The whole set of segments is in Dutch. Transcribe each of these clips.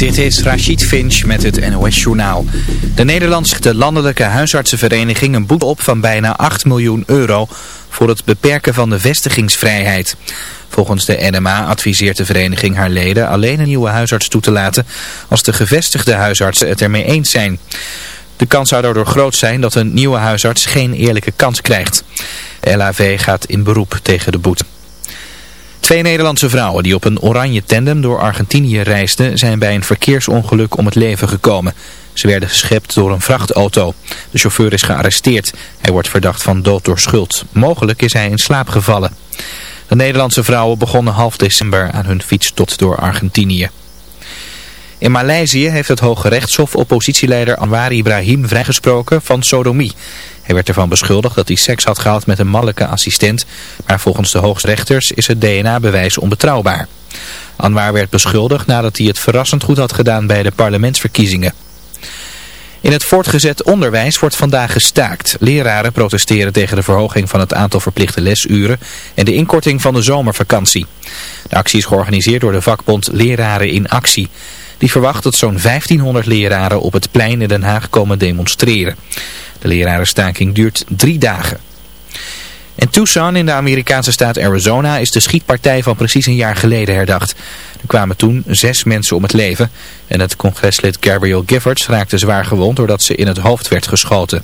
Dit is Rachid Finch met het NOS-journaal. De Nederlandse landelijke huisartsenvereniging een boete op van bijna 8 miljoen euro voor het beperken van de vestigingsvrijheid. Volgens de NMA adviseert de vereniging haar leden alleen een nieuwe huisarts toe te laten als de gevestigde huisartsen het ermee eens zijn. De kans zou daardoor groot zijn dat een nieuwe huisarts geen eerlijke kans krijgt. De LAV gaat in beroep tegen de boete. Twee Nederlandse vrouwen die op een oranje tandem door Argentinië reisden zijn bij een verkeersongeluk om het leven gekomen. Ze werden geschept door een vrachtauto. De chauffeur is gearresteerd. Hij wordt verdacht van dood door schuld. Mogelijk is hij in slaap gevallen. De Nederlandse vrouwen begonnen half december aan hun fietstocht door Argentinië. In Maleisië heeft het Hoge Rechtshof oppositieleider Anwar Ibrahim vrijgesproken van sodomie. Hij werd ervan beschuldigd dat hij seks had gehad met een mannelijke assistent, maar volgens de hoogstrechters is het DNA-bewijs onbetrouwbaar. Anwar werd beschuldigd nadat hij het verrassend goed had gedaan bij de parlementsverkiezingen. In het voortgezet onderwijs wordt vandaag gestaakt. Leraren protesteren tegen de verhoging van het aantal verplichte lesuren en de inkorting van de zomervakantie. De actie is georganiseerd door de vakbond Leraren in Actie. Die verwacht dat zo'n 1500 leraren op het plein in Den Haag komen demonstreren. De lerarenstaking duurt drie dagen. In Tucson in de Amerikaanse staat Arizona is de schietpartij van precies een jaar geleden herdacht. Er kwamen toen zes mensen om het leven en het congreslid Gabriel Giffords raakte zwaar gewond doordat ze in het hoofd werd geschoten.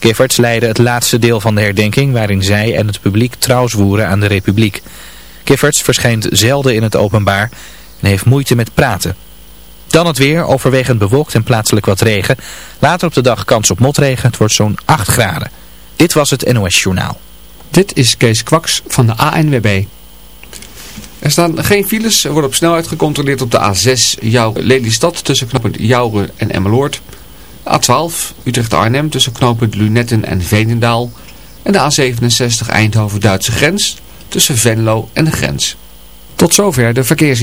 Giffords leidde het laatste deel van de herdenking waarin zij en het publiek trouw zwoeren aan de republiek. Giffords verschijnt zelden in het openbaar en heeft moeite met praten. Dan het weer, overwegend bewolkt en plaatselijk wat regen. Later op de dag kans op motregen, het wordt zo'n 8 graden. Dit was het NOS Journaal. Dit is Kees Kwaks van de ANWB. Er staan geen files, er wordt op snelheid gecontroleerd op de A6 Lelystad tussen knooppunt Jouren en Emmeloord. A12 Utrecht-Arnhem tussen knooppunt Lunetten en Veenendaal. En de A67 Eindhoven-Duitse grens tussen Venlo en de grens. Tot zover de verkeers.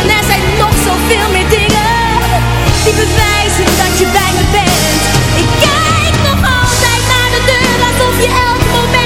En er zijn nog zoveel meer dingen die bewijzen dat je bij me bent. Ik kijk nog altijd naar de deur alsof je elk moment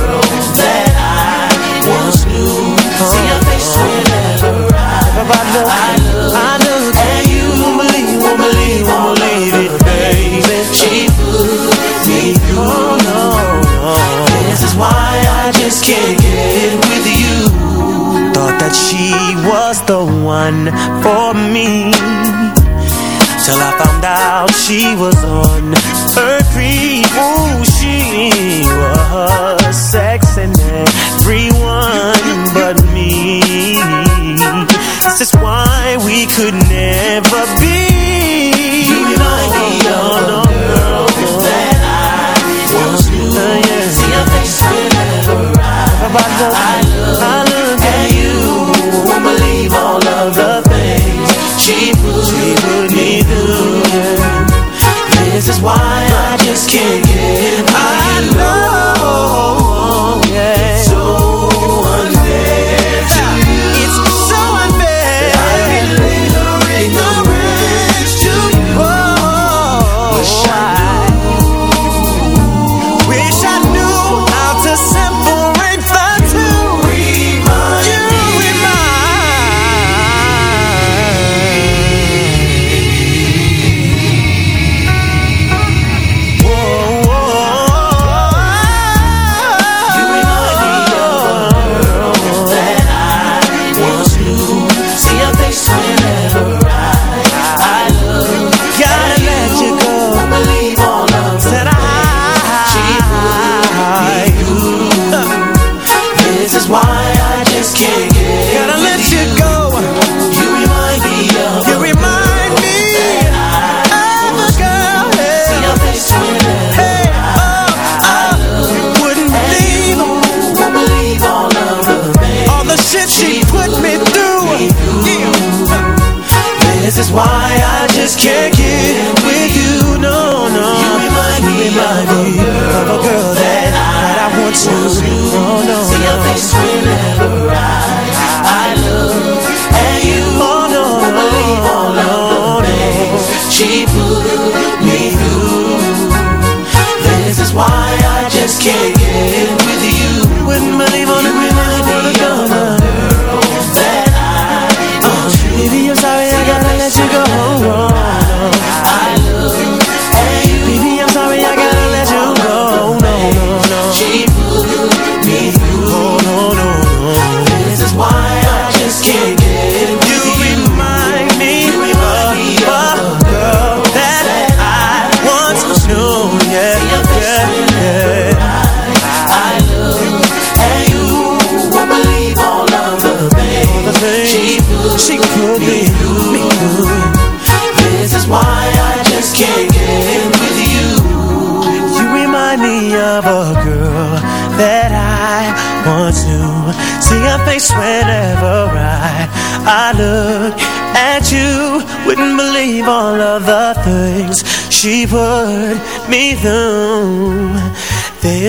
I, I I at you. Won't believe, won't believe, won't believe it, baby. She me. This is why I just can't get with you. Thought that she was the one for me. Till I found out she was on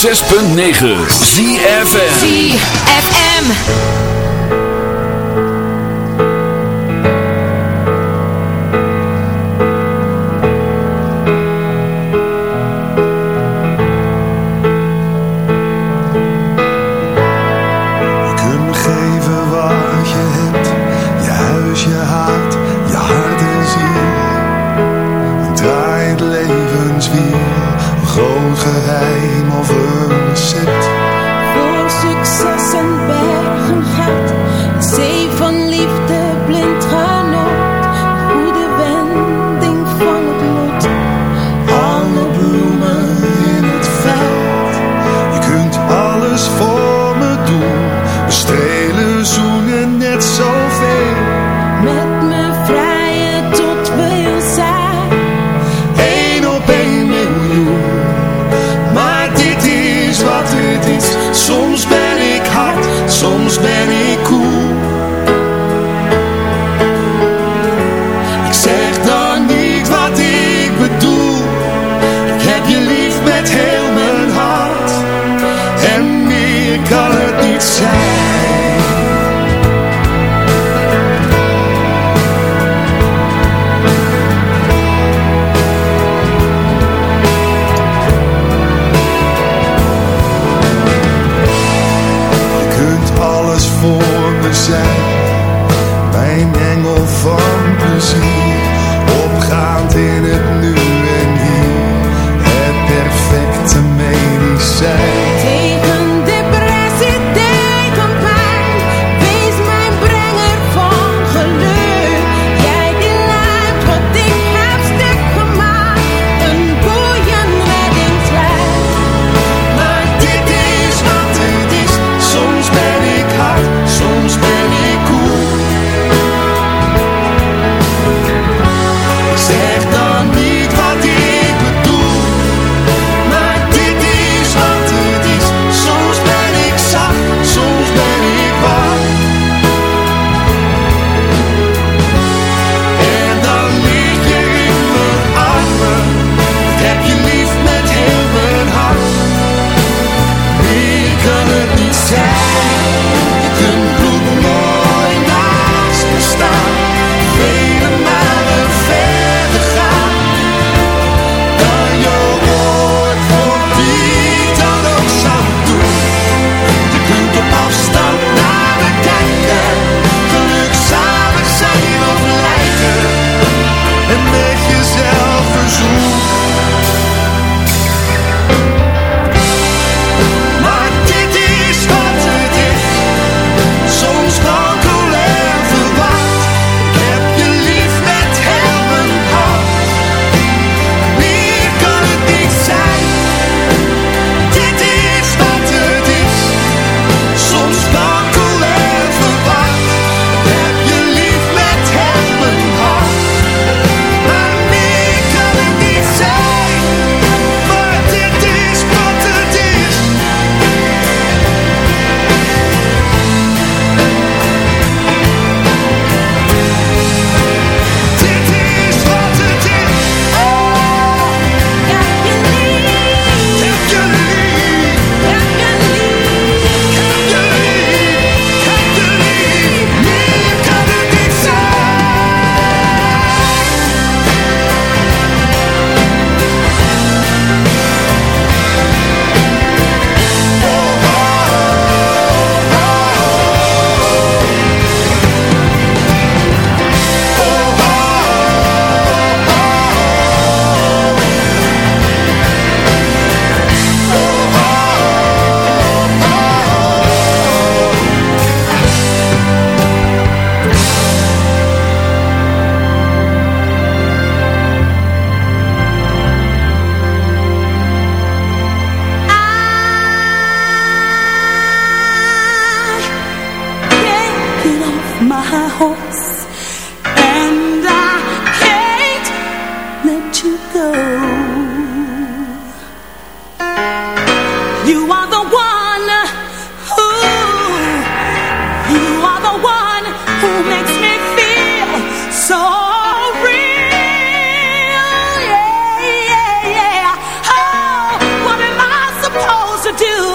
106.9 ZFN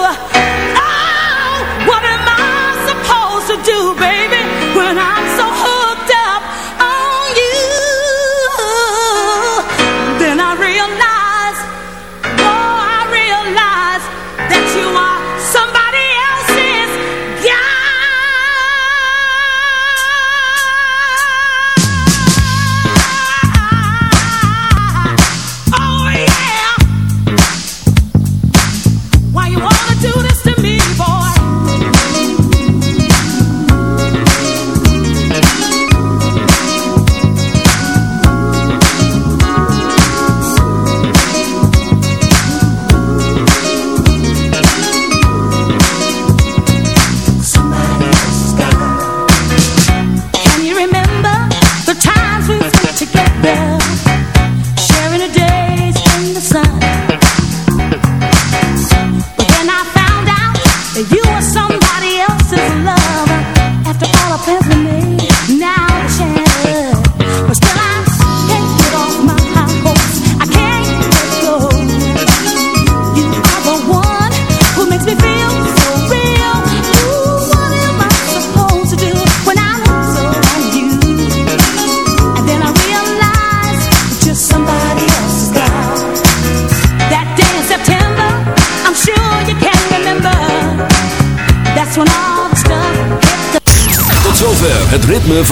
좋아